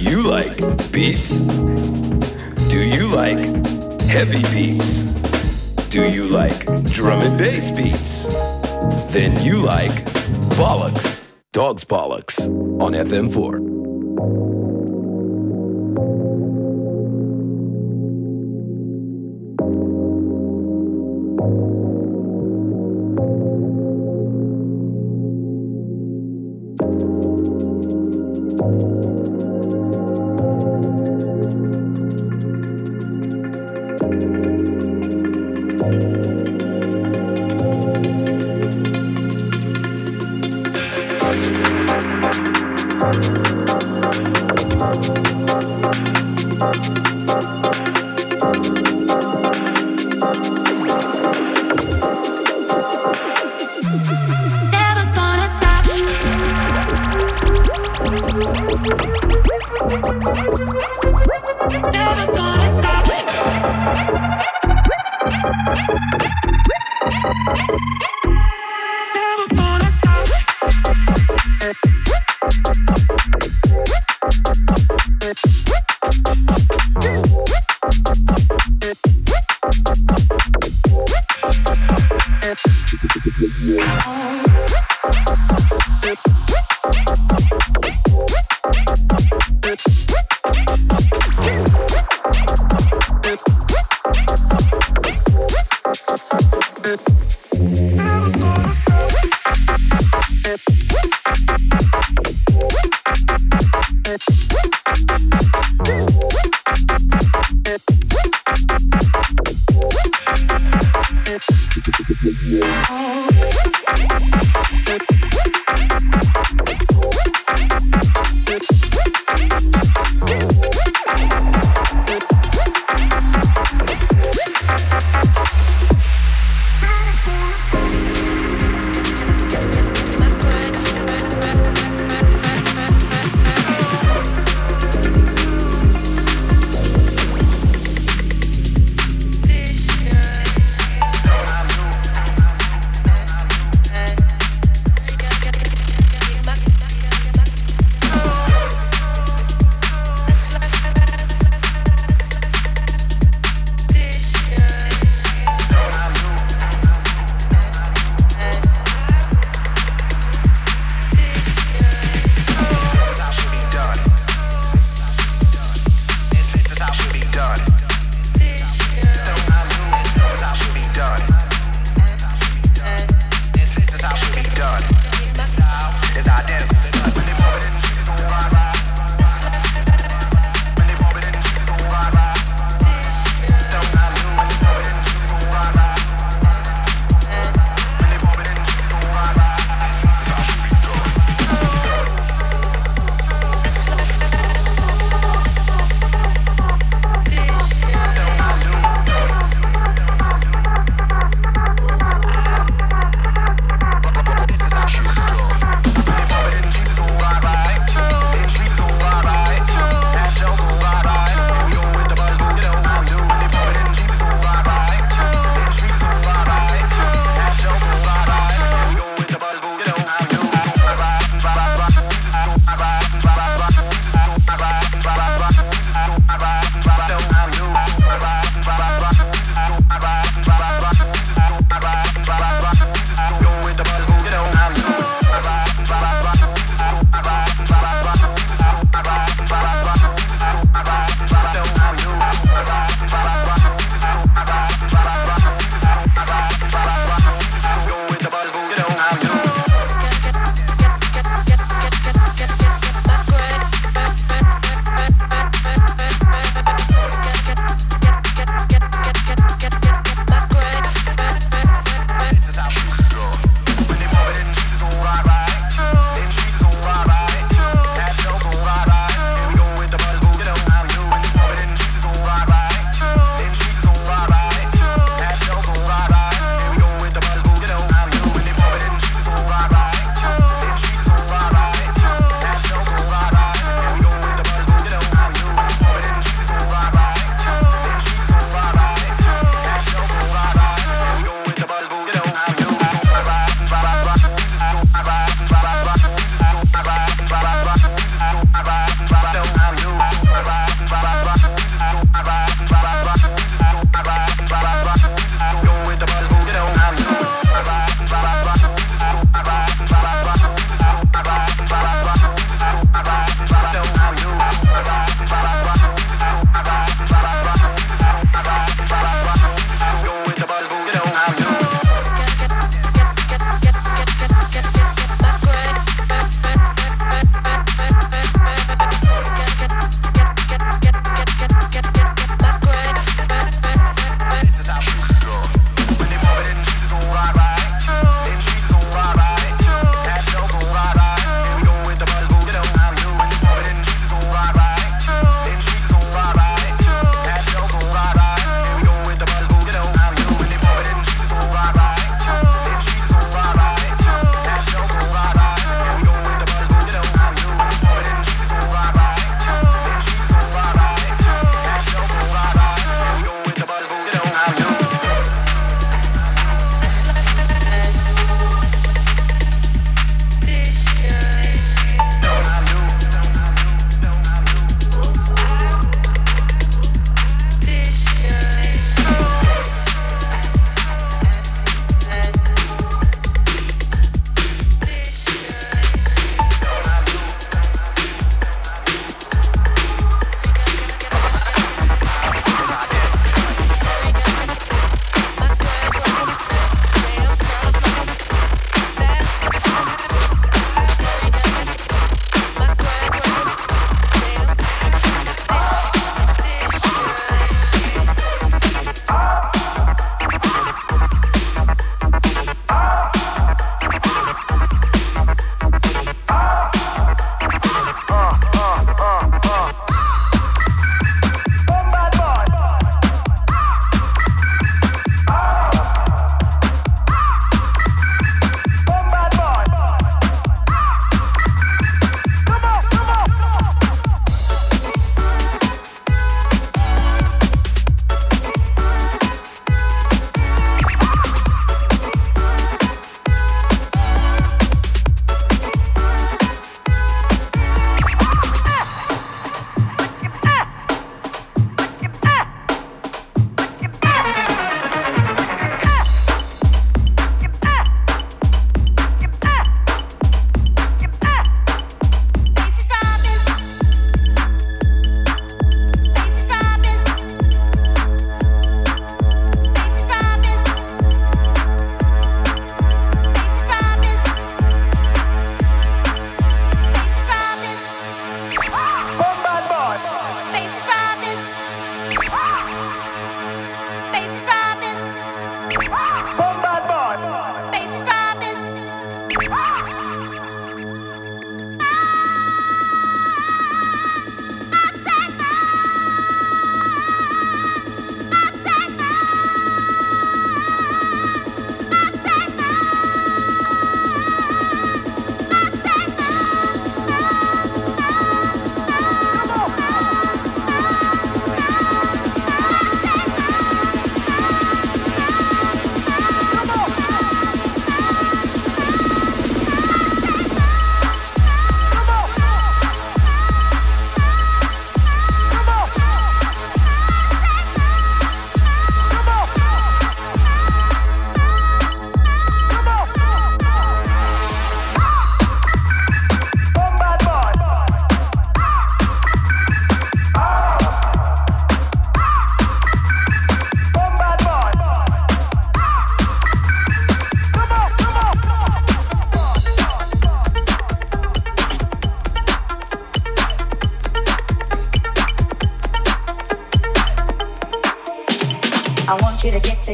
you like beats? Do you like heavy beats? Do you like drum and bass beats? Then you like bollocks, dog's bollocks on FM4.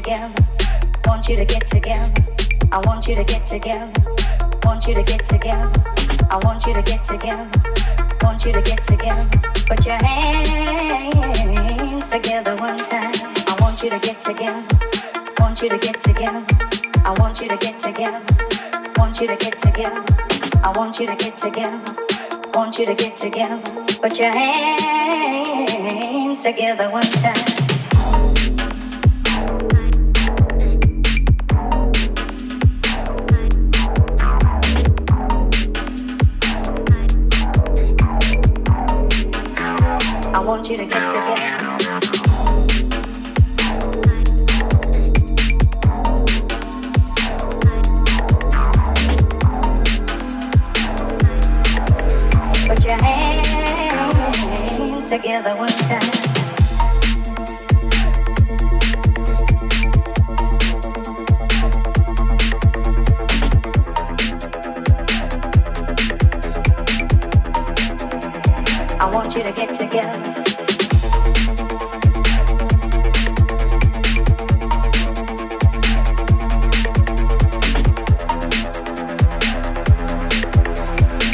together. Want you to get together. I want you to get together. Want you to get together. I want you to get together. Want you to get together. Put your hands together one time. I want you to get together. Want you to get together. I want you to get together. Want you to get together. I want you to get together. Want you to get together. Put your hands together one time.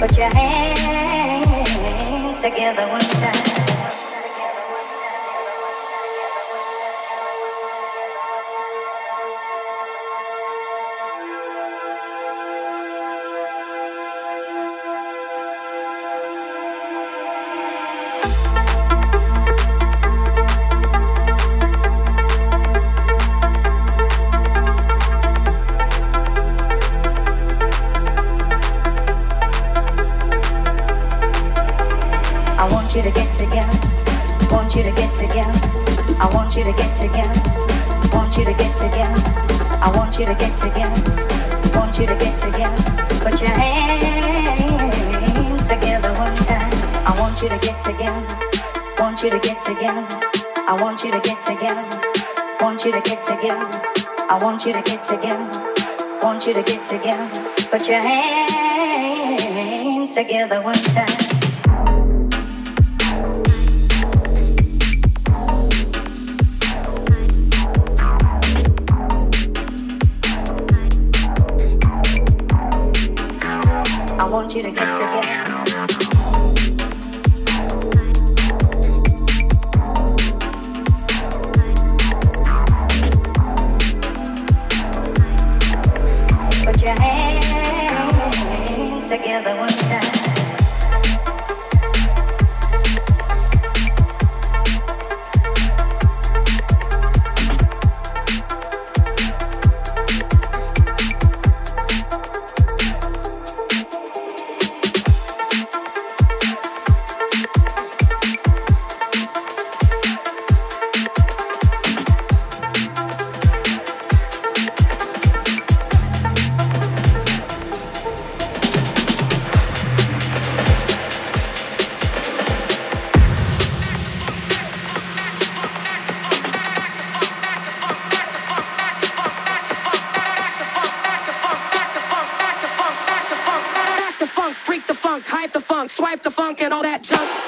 Put your hands together one time. want you to get together. Want you to get together. I want you to get together. Want you to get together. Put your hands together one time. swipe the funk and all that junk.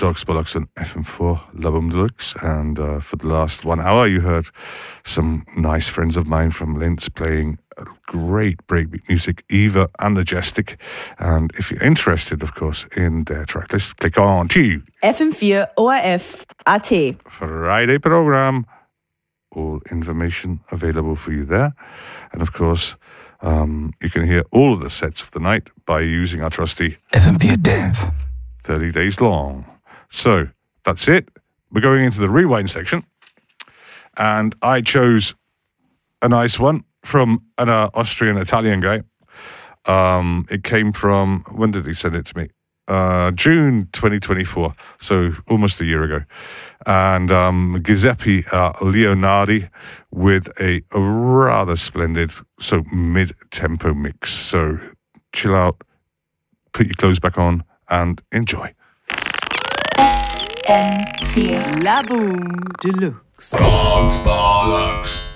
Dogs Bollocks on FM4 love La Boum de Luxe. And uh, for the last one hour, you heard some nice friends of mine from Linz playing great breakbeat music, EVVA and the Jestic. And if you're interested, of course, in their track list, click on to FM4 ORF AT. Friday program. All information available for you there. And of course, um, you can hear all of the sets of the night by using our trusty FM4 Dance. 30 days long. So that's it. We're going into the rewind section. And I chose a nice one from an uh, Austrian Italian guy. Um, it came from, when did he send it to me? Uh, June 2024, so almost a year ago. And um, Giuseppe uh, Leonardi with a, a rather splendid, so mid tempo mix. So chill out, put your clothes back on, and enjoy. FM4 Laboom Deluxe. Dogs, bollocks.